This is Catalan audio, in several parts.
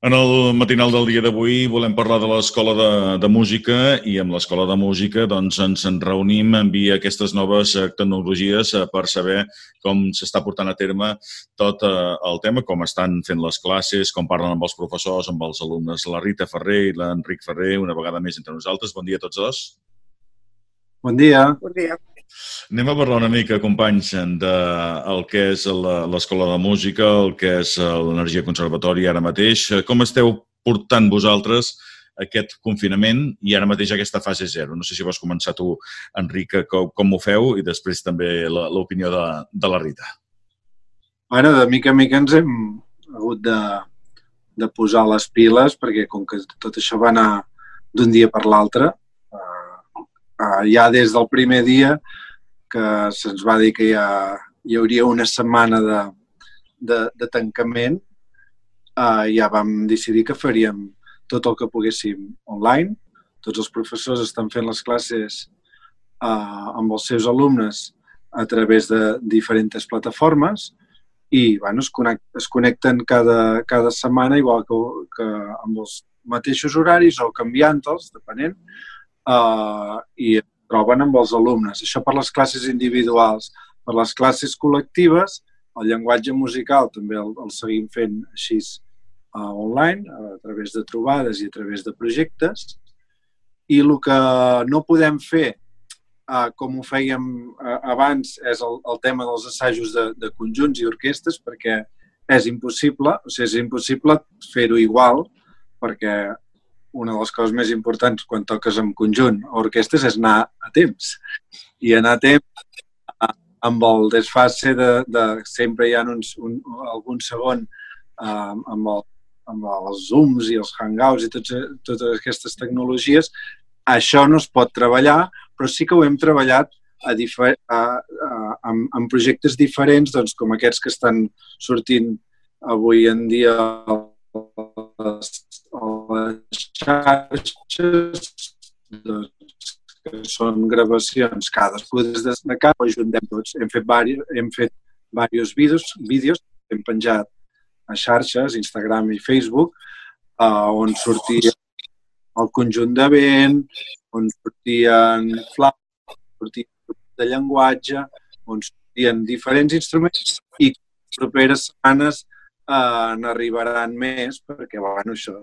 En el matinal del dia d'avui volem parlar de l'Escola de, de Música i amb l'Escola de Música doncs, ens en reunim en via aquestes noves eh, tecnologies eh, per saber com s'està portant a terme tot eh, el tema, com estan fent les classes, com parlen amb els professors, amb els alumnes. La Rita Ferrer i l'Enric Ferrer, una vegada més entre nosaltres. Bon dia a tots dos. Bon dia. Bon dia. Anem a parlar una mica, companys, de el que és l'Escola de Música, el que és l'Energia Conservatori ara mateix. Com esteu portant vosaltres aquest confinament i ara mateix aquesta fase zero? No sé si vols començar tu, Enric, com, com ho feu i després també l'opinió de, de la Rita. Bueno, de mica en mica ens hem hagut de, de posar les piles perquè com que tot això va anar d'un dia per l'altre, uh, ja des del primer dia que se'ns va dir que ja hi hauria una setmana de, de, de tancament, uh, ja vam decidir que faríem tot el que poguéssim online. Tots els professors estan fent les classes uh, amb els seus alumnes a través de diferents plataformes i bueno, es, connect, es connecten cada, cada setmana igual que, que amb els mateixos horaris o canviant-los, depenent, uh, i troben amb els alumnes. Això per les classes individuals. Per les classes col·lectives, el llenguatge musical també el, el seguim fent així uh, online, a través de trobades i a través de projectes. I el que no podem fer, uh, com ho fèiem uh, abans, és el, el tema dels assajos de, de conjunts i orquestes, perquè és impossible, o sigui, és impossible fer-ho igual, perquè una de les coses més importants quan toques en conjunt o orquestes és anar a temps. I anar a temps amb el desfase de, de sempre hi ha uns, un, algun segon uh, amb, el, amb els Zooms i els Hangouts i tots, totes aquestes tecnologies, això no es pot treballar, però sí que ho hem treballat a difer a, a, amb, amb projectes diferents, doncs, com aquests que estan sortint avui en dia les xarxes doncs, que són gravacions des de casa, ho ajuntem tots. Hem fet, vari, hem fet diversos vídeos, vídeos hem penjat a xarxes, Instagram i Facebook, uh, on sortia el conjunt de vent, on sortien flaus, sortien de llenguatge, on sortien diferents instruments i properes setmanes uh, n'arribaran més perquè bueno, això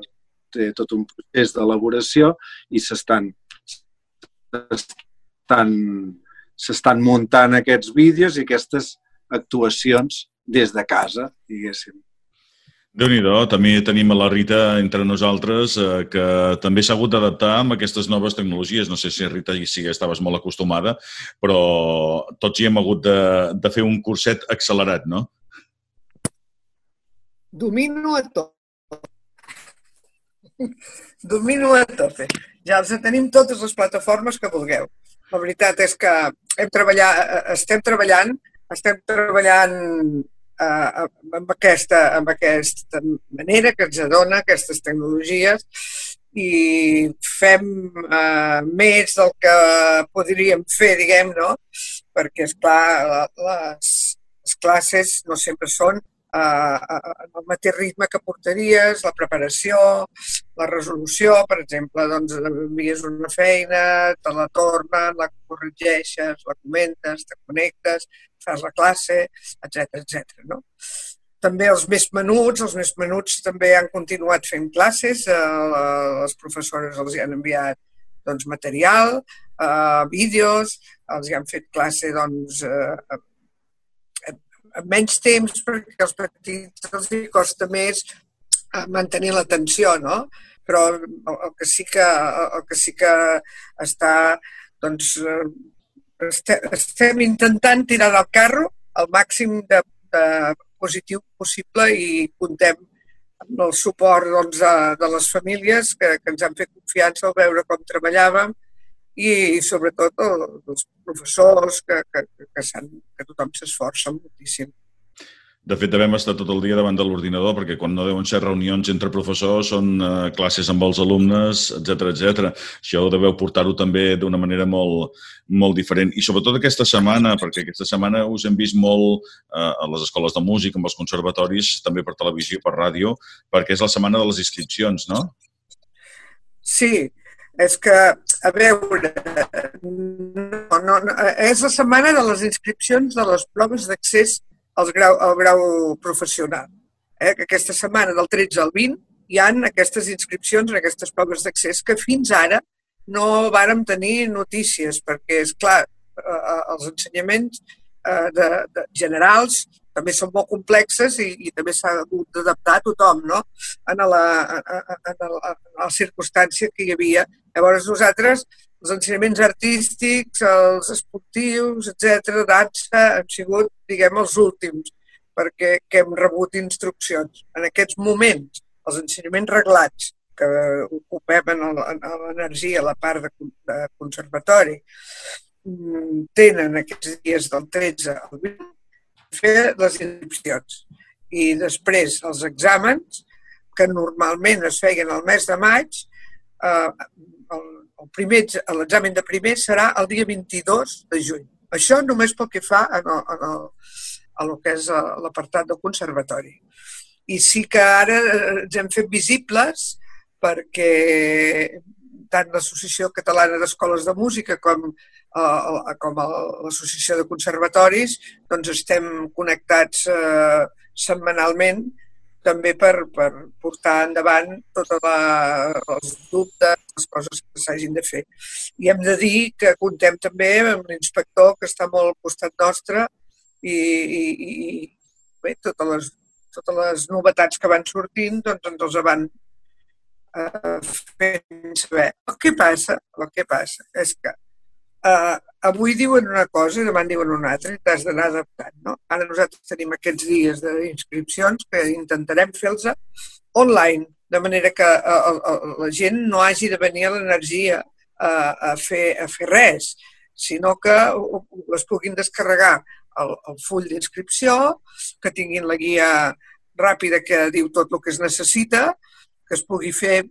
té tot un procés d'elaboració i s'estan s'estan muntant aquests vídeos i aquestes actuacions des de casa, diguéssim. déu nhi també tenim a la Rita entre nosaltres, eh, que també s'ha hagut d'adaptar amb aquestes noves tecnologies. No sé si, Rita, si estaves molt acostumada, però tots hi hem hagut de, de fer un curset accelerat, no? Domino a tot. Domino a tope. Ja els tenim totes les plataformes que vulgueu. La veritat és que hem treballat, estem treballant, estem treballant eh, amb, aquesta, amb aquesta manera que ens adona aquestes tecnologies i fem eh, més del que podríem fer, diguem, no? Perquè, és clar, les, les classes no sempre són en el mateix ritme que portaries, la preparació, la resolució, per exemple, doncs envies una feina, te la tornen, la corregeixes, la comentes, te connectes, fas la classe, etc etc. no? També els més menuts, els més menuts també han continuat fent classes, eh, les professores els hi han enviat doncs, material, eh, vídeos, els hi han fet classe doncs, eh, menys temps perquè als petits els costa més eh, mantenir l'atenció, no? Però el que sí que, el que, sí que està, doncs, eh, estem intentant tirar del carro el màxim de, de positiu possible i comptem amb el suport doncs, de, de les famílies que, que ens han fet confiança al veure com treballàvem i sobretot els professors que, que, que, que tothom s'esforça moltíssim. De fet, devem estar tot el dia davant de l'ordinador perquè quan no deuen ser reunions entre professors són uh, classes amb els alumnes, etc etc. Això deveu portar-ho també d'una manera molt, molt diferent. I sobretot aquesta setmana, perquè aquesta setmana us hem vist molt uh, a les escoles de música, amb els conservatoris, també per televisió per ràdio, perquè és la setmana de les inscripcions, no? Sí, és que, a veure, no, no, no, és la setmana de les inscripcions de les proves d'accés el grau, el grau professional. Eh? Que aquesta setmana, del 13 al 20, hi han aquestes inscripcions en aquestes proves d'accés que fins ara no vàrem tenir notícies, perquè, és clar, eh, eh, els ensenyaments eh, de, de generals també són molt complexes i, i també s'ha hagut d'adaptar tothom no? en, la, en, la, en la circumstància que hi havia. Llavors nosaltres els ensenyaments artístics, els esportius, etc, dansa, han sigut, diguem, els últims perquè que hem rebut instruccions. En aquests moments, els ensenyaments reglats que ocupem en l'energia, la part de, conservatori, mm, tenen aquests dies del 13 al 20 fer les inscripcions. I després els exàmens, que normalment es feien el mes de maig, eh, l'examen de primer serà el dia 22 de juny. Això només pel que fa a, el, a, el, a el que és l'apartat del conservatori. I sí que ara eh, ens hem fet visibles perquè tant l'Associació Catalana d'Escoles de Música com, eh, com l'Associació de Conservatoris doncs estem connectats eh, setmanalment també per, per portar endavant tots els dubtes, les coses que s'hagin de fer. I hem de dir que contem també amb l'inspector que està molt al costat nostre i, i, i bé, totes les, totes les novetats que van sortint doncs ens els van eh, fent saber. El que passa, el que passa és que eh, avui diuen una cosa i demà en diuen una altra i t'has d'anar adaptant. No? Ara nosaltres tenim aquests dies d'inscripcions que intentarem fer-los online, de manera que eh, la gent no hagi de venir a l'energia a, a, fer, a fer res, sinó que les puguin descarregar el, el full d'inscripció, que tinguin la guia ràpida que diu tot el que es necessita, que es pugui fer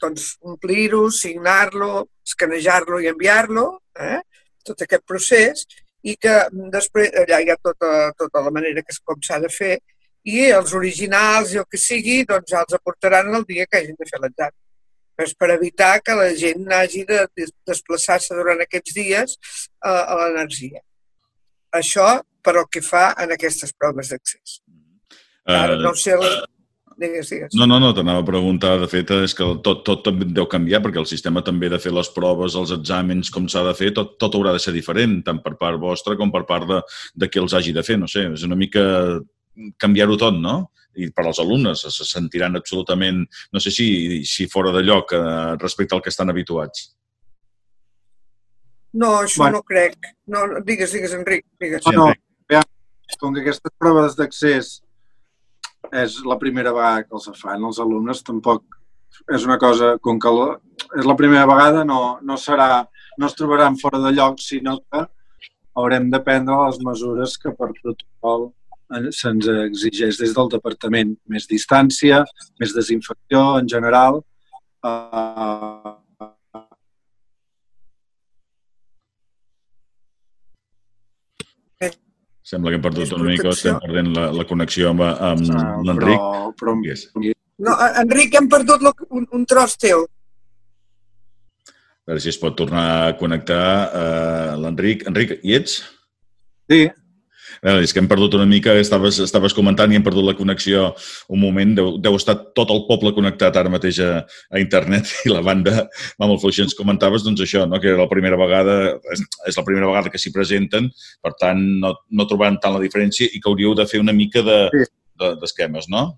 doncs, omplir-ho, signar-lo, escanejar-lo i enviar-lo, eh? Tot aquest procés, i que després allà hi ha tota, tota la manera que és com s'ha de fer, i els originals i el que sigui, doncs els aportaran el dia que hagin de fer l'examen. És per evitar que la gent hagi de desplaçar-se durant aquests dies a, a l'energia. Això per el que fa en aquestes proves d'accés. Ara, no sé, Digues, digues. No, no, no, t'anava a preguntar, de fet, és que tot, tot també deu canviar, perquè el sistema també de fer les proves, els exàmens, com s'ha de fer, tot, tot haurà de ser diferent, tant per part vostra com per part de, de qui els hagi de fer, no sé, és una mica canviar-ho tot, no? I per als alumnes se sentiran absolutament, no sé si, si fora de lloc eh, respecte al que estan habituats. No, això bueno. no crec. No, digues, digues, Enric, digues. No, no, com que aquestes proves d'accés és la primera vegada que els fan els alumnes, tampoc és una cosa, com que és la primera vegada, no, no, serà, no es trobaran fora de lloc, sinó que haurem de prendre les mesures que per protocol se'ns exigeix des del departament. Més distància, més desinfecció en general. Uh, Sembla que hem perdut una mica, estem perdent la, la connexió amb, amb ah, l'Enric. Però. No, Enric, hem perdut un, un tros teu. A veure si es pot tornar a connectar uh, l'Enric. Enric, hi ets? Sí. Eh, és que hem perdut una mica, estaves, estaves comentant i hem perdut la connexió un moment. Deu, deu estar tot el poble connectat ara mateix a, a internet i la banda va molt fluixer. Ens comentaves doncs, això, no? que era la primera vegada, és, és la primera vegada que s'hi presenten, per tant no, no trobaran tant la diferència i que hauríeu de fer una mica d'esquemes, de, de, no?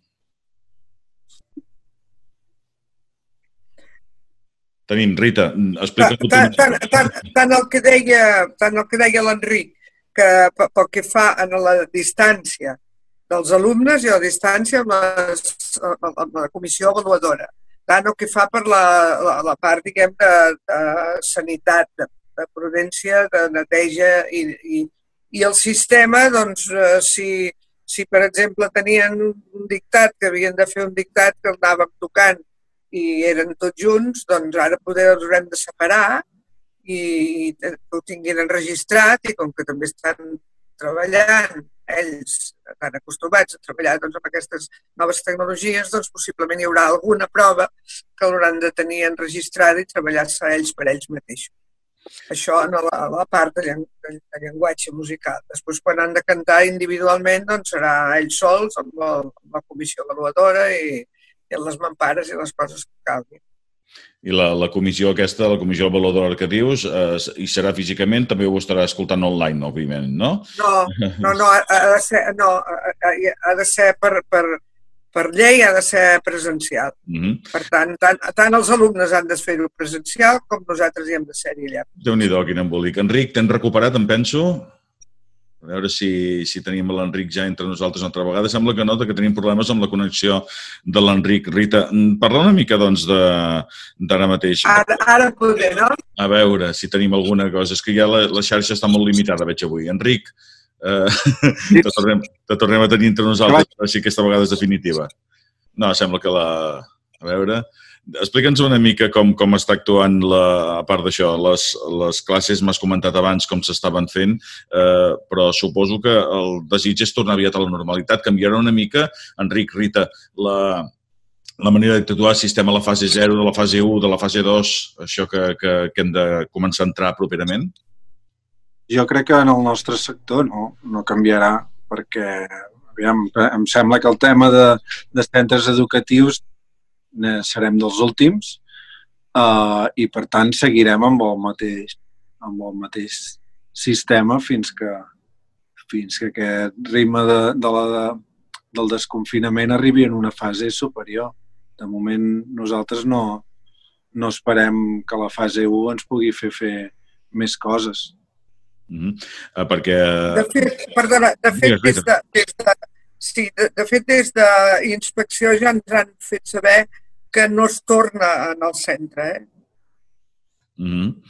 Tenim, Rita, explica tant, tant, tant, tant, el que deia, tant el que deia l'Enric, que pel que fa a la distància dels alumnes i a la distància amb, les, amb la comissió avaluadora. Tant el que fa per la, la, la part, diguem, de, de sanitat, de, de prudència, de neteja i, i, i el sistema, doncs, eh, si, si, per exemple, tenien un dictat, que havien de fer un dictat que el anàvem tocant i eren tots junts, doncs ara poder els haurem de separar i ho tinguin enregistrat i com que també estan treballant ells estan acostumats a treballar doncs, amb aquestes noves tecnologies, doncs possiblement hi haurà alguna prova que l'hauran de tenir enregistrada i treballar-se ells per ells mateixos. Això en la, la part de, de, de llenguatge musical. Després, quan han de cantar individualment, doncs serà ells sols, amb la, amb la comissió avaluadora i, i les mampares i les coses que calguin. I la, la comissió aquesta, la comissió avaluadora que dius, eh, hi serà físicament, també ho estarà escoltant online, òbviament, no? No, no, no, ha, ha de ser, no, ha de ser per, per, per llei ha de ser presencial. Mhm. -huh. Per tant, tant, tant els alumnes han de fer-ho presencial com nosaltres hi hem de ser-hi allà. Déu-n'hi-do, quin embolic. Enric, t'hem recuperat, em penso? A veure si, si tenim l'Enric ja entre nosaltres una altra vegada. Sembla que no, que tenim problemes amb la connexió de l'Enric. Rita, mm, parla una mica, doncs, d'ara mateix. Ara, ara poder, no? A veure si tenim alguna cosa. És que ja la, la xarxa està molt limitada, veig avui. Enric, eh, te, tornem, te tornem a tenir entre nosaltres, així aquesta vegada és definitiva. No, sembla que la... A veure... Explica'ns una mica com, com està actuant, la, a part d'això, les, les classes, m'has comentat abans com s'estaven fent, eh, però suposo que el desig és tornar aviat a la normalitat, canviarà una mica, Enric, Rita, la, la manera d'actuar, sistema a la fase 0, de la fase 1, de la fase 2, això que, que, que hem de començar a entrar properament? Jo crec que en el nostre sector no, no canviarà, perquè aviam, em sembla que el tema de, de centres educatius serem dels últims uh, i per tant seguirem amb el mateix, amb el mateix sistema fins que, fins que aquest ritme de, de la, de, del desconfinament arribi en una fase superior. De moment nosaltres no, no esperem que la fase 1 ens pugui fer fer més coses. Mm -hmm. uh, perquè... De fet, perdona, de fet, des de, des de, sí, de, de fet, des d'inspecció ja ens han fet saber que no es torna en el centre. Eh? Mm -hmm.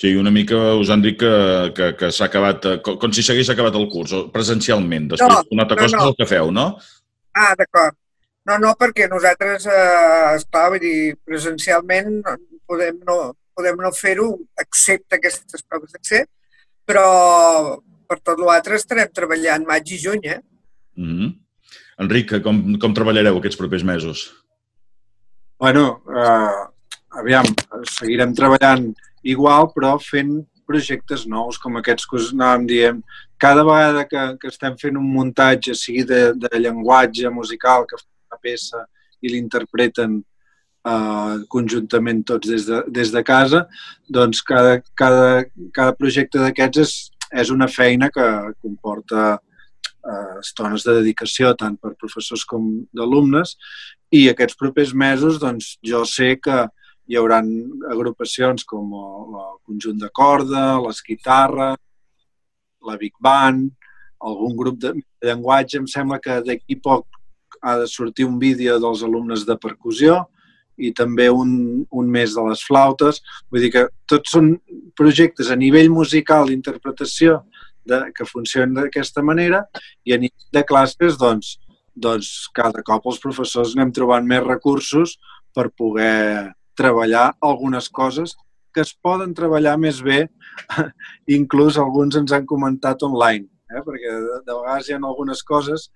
Sí, una mica us han dit que, que, que s'ha acabat, eh, com, com si s'hagués acabat el curs, presencialment. Després, no, una altra cosa no, no. és el que feu, no? Ah, d'acord. No, no, perquè nosaltres, eh, esclar, vull dir, presencialment podem no, podem no fer-ho, excepte aquestes proves d'accés, però per tot l'altre estarem treballant maig i juny, eh? Mm -hmm. Enric, com, com treballareu aquests propers mesos? Bueno, eh, aviam, seguirem treballant igual, però fent projectes nous, com aquests que us anàvem dient. Cada vegada que, que estem fent un muntatge, sigui de, de llenguatge musical, que fa una peça i l'interpreten eh, conjuntament tots des de, des de casa, doncs cada, cada, cada projecte d'aquests és, és una feina que comporta estones de dedicació tant per professors com d'alumnes i aquests propers mesos doncs, jo sé que hi haurà agrupacions com el, el conjunt de corda, les guitarres, la Big Band, algun grup de llenguatge. Em sembla que d'aquí poc ha de sortir un vídeo dels alumnes de percussió i també un, un mes de les flautes. Vull dir que tots són projectes a nivell musical d'interpretació de, que funcionen d'aquesta manera i a nivell de classes, doncs, doncs cada cop els professors anem trobant més recursos per poder treballar algunes coses que es poden treballar més bé, inclús alguns ens han comentat online, eh? perquè de, de vegades hi ha algunes coses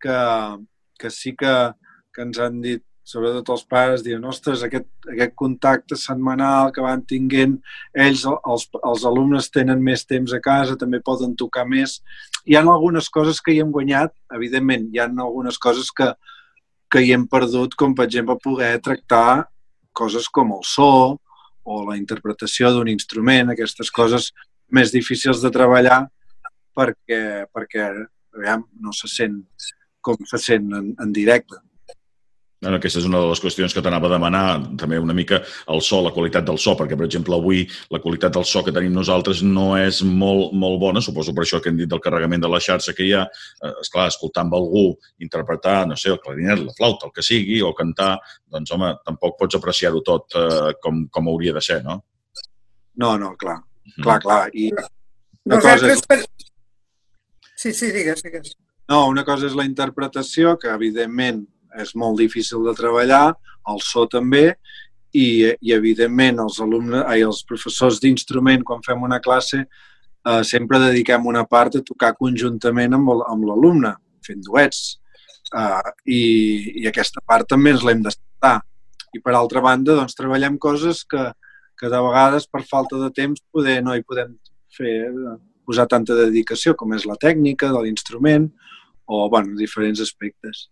que, que sí que, que ens han dit sobretot els pares, diuen, ostres, aquest, aquest contacte setmanal que van tinguent, ells, els, els alumnes tenen més temps a casa, també poden tocar més. Hi ha algunes coses que hi hem guanyat, evidentment, hi ha algunes coses que, que hi hem perdut, com per exemple poder tractar coses com el so o la interpretació d'un instrument, aquestes coses més difícils de treballar perquè, perquè aviam, no se sent com se sent en, en directe. Bueno, aquesta és una de les qüestions que t'anava a demanar, també una mica el so, la qualitat del so, perquè, per exemple, avui la qualitat del so que tenim nosaltres no és molt, molt bona, suposo per això que hem dit del carregament de la xarxa que hi ha. Eh, esclar, escoltar amb algú interpretar, no sé, el clarinet, la flauta, el que sigui, o cantar, doncs, home, tampoc pots apreciar-ho tot eh, com, com hauria de ser, no? No, no, clar, mm. clar, clar. I una Nosaltres cosa... Per... Sí, sí, digues, digues. No, una cosa és la interpretació, que evidentment és molt difícil de treballar, el so també, i, i evidentment els alumnes, ai, els professors d'instrument, quan fem una classe, eh, sempre dediquem una part a tocar conjuntament amb, amb l'alumne, fent duets. Eh, i, I aquesta part també ens l'hem d'estar. I per altra banda, doncs, treballem coses que, que de vegades per falta de temps poder no hi podem fer posar tanta dedicació com és la tècnica de l'instrument o bueno, diferents aspectes.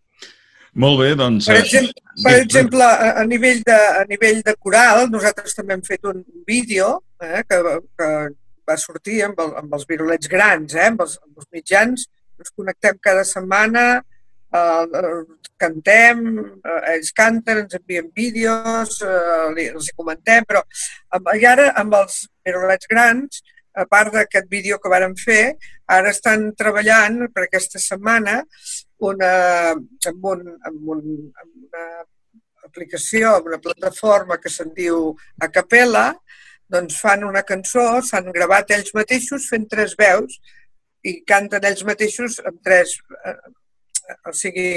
Molt bé, doncs... Per eh, exemple, per exemple a, nivell de, a nivell de coral, nosaltres també hem fet un vídeo eh, que, que va sortir amb, el, amb els virulets grans, eh, amb, els, amb els mitjans. Ens connectem cada setmana, eh, cantem, eh, ells canten, ens envien vídeos, eh, els hi comentem, però amb, i ara amb els virulets grans a part d'aquest vídeo que vàrem fer, ara estan treballant per aquesta setmana una, amb, un, amb, un, amb una aplicació, amb una plataforma que se'n diu Acapella, doncs fan una cançó, s'han gravat ells mateixos fent tres veus i canten ells mateixos amb tres, eh, o sigui,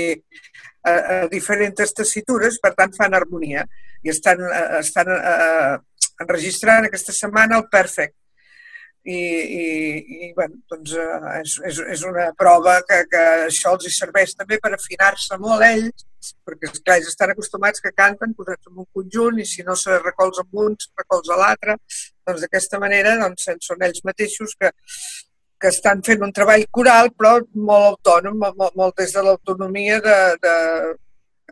a, a diferents tessitures, per tant fan harmonia. I estan, eh, estan eh, enregistrant aquesta setmana el Perfect i, i, i bueno, doncs, eh, és, és, és una prova que, que això els serveix també per afinar-se molt ells, perquè esclar, ells estan acostumats que canten posats en un conjunt i si no se recolza amb un, se recolza l'altre. Doncs d'aquesta manera doncs, són ells mateixos que, que estan fent un treball coral però molt autònom, molt, molt des de l'autonomia de, de,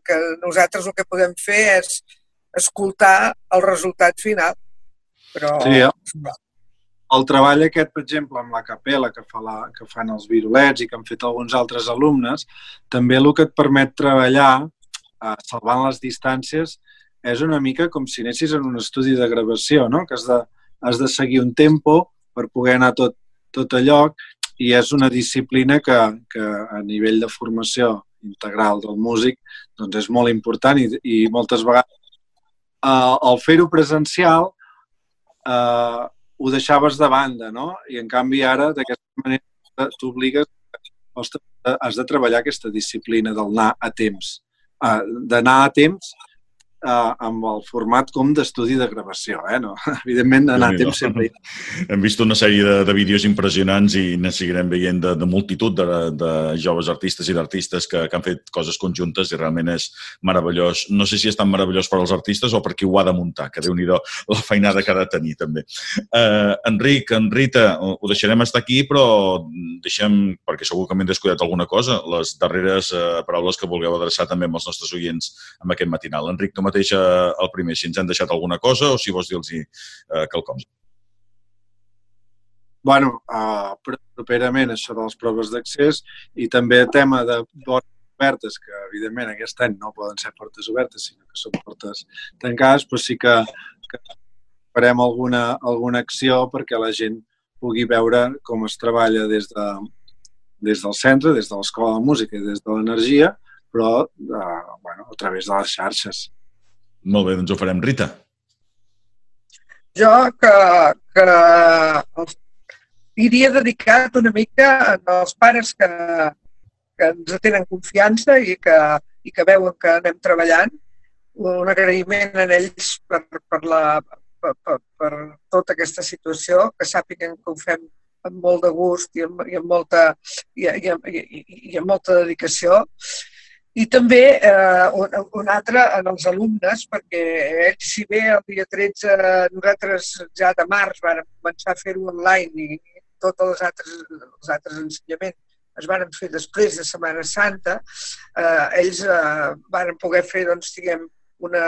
que nosaltres el que podem fer és escoltar el resultat final. Però, sí, ja el treball aquest, per exemple, amb la capella que, fa la, que fan els virulets i que han fet alguns altres alumnes, també el que et permet treballar, eh, salvant les distàncies, és una mica com si anessis en un estudi de gravació, no? que has de, has de seguir un tempo per poder anar tot, tot a lloc i és una disciplina que, que a nivell de formació integral del músic doncs és molt important i, i moltes vegades eh, el fer-ho presencial eh, ho deixaves de banda, no? I en canvi ara, d'aquesta manera, t'obligues, has de treballar aquesta disciplina del anar a temps, d'anar a temps eh, amb el format com d'estudi de gravació. Eh? No? Evidentment, anar a temps sempre. Hem vist una sèrie de, de vídeos impressionants i ne seguirem veient de, de multitud de, de joves artistes i d'artistes que, que han fet coses conjuntes i realment és meravellós. No sé si és tan meravellós per als artistes o per qui ho ha de muntar, que déu nhi la feinada que ha de tenir també. Uh, Enric, en Rita, ho deixarem estar aquí, però deixem, perquè segur que m'he descuidat alguna cosa, les darreres uh, paraules que vulgueu adreçar també amb els nostres oients amb aquest matinal. Enric, tu mateix eh, el primer, si ens han deixat alguna cosa o si vols dir-los eh, quelcom. bueno, uh, properament això de les proves d'accés i també el tema de portes obertes, que evidentment aquest any no poden ser portes obertes, sinó que són portes tancades, però sí que, que farem alguna, alguna acció perquè la gent pugui veure com es treballa des, de, des del centre, des de l'Escola de Música i des de l'Energia, però uh, bueno, a través de les xarxes. Molt bé, doncs ho farem. Rita. Jo que, que els, iria dedicat una mica als pares que, que ens tenen confiança i que, i que veuen que anem treballant. Un agraïment a ells per, per, la, per, per, per tota aquesta situació, que sàpiguen que ho fem amb molt de gust i amb, i amb, molta, i, i, i, i amb molta dedicació i també eh, un, un altre en els alumnes, perquè ells, si bé el dia 13 nosaltres ja de març vam començar a fer-ho online i tots els altres, els altres ensenyaments es van fer després de Setmana Santa, eh, ells eh, van poder fer, doncs, diguem, una,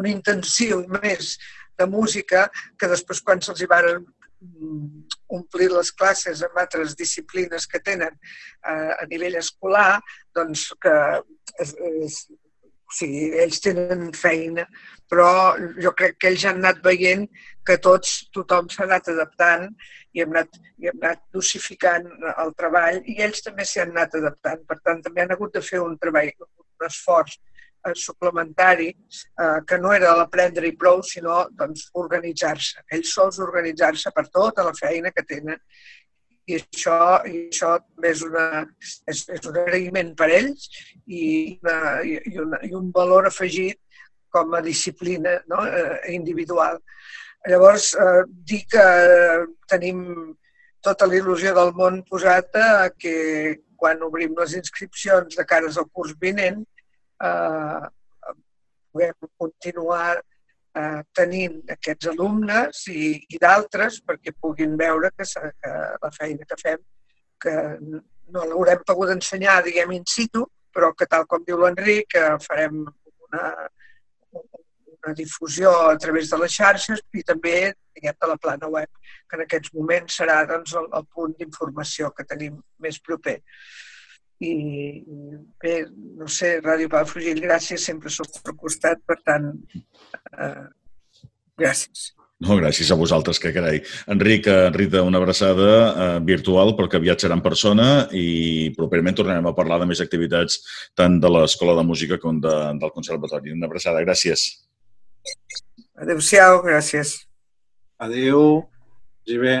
un intensiu més de música que després quan se'ls hi van omplir les classes amb altres disciplines que tenen eh, a nivell escolar, doncs que és, és, o sigui, ells tenen feina, però jo crec que ells han anat veient que tots, tothom s'ha anat adaptant i hem anat, i hem anat dosificant el treball i ells també s'hi han anat adaptant. Per tant, també han hagut de fer un treball, un esforç suplementari eh, que no era l'aprendre i prou, sinó doncs, organitzar-se. Ells sols organitzar-se per tota la feina que tenen i això, i això també és, una, és, és un agraïment per ells i, una, i, una, i un valor afegit com a disciplina no? eh, individual. Llavors, eh, dir que tenim tota la il·lusió del món posat a que quan obrim les inscripcions de cares al curs vinent eh, continuar eh, tenint aquests alumnes i, i d'altres perquè puguin veure que, que la feina que fem que no l'haurem pogut ensenyar, diguem, in situ, però que tal com diu l'Enric, farem una, una difusió a través de les xarxes i també diguem, de la plana web, que en aquests moments serà doncs, el, el punt d'informació que tenim més proper. I bé, no sé, Ràdio Palafrugell, gràcies, sempre sóc al costat, per tant, eh, gràcies. No, gràcies a vosaltres, que carai. Enric, eh, Rita, una abraçada eh, virtual perquè aviat serà en persona i properament tornarem a parlar de més activitats tant de l'Escola de Música com de, del Conservatori. Una abraçada, gràcies. Adéu-siau, gràcies. Adéu, i bé.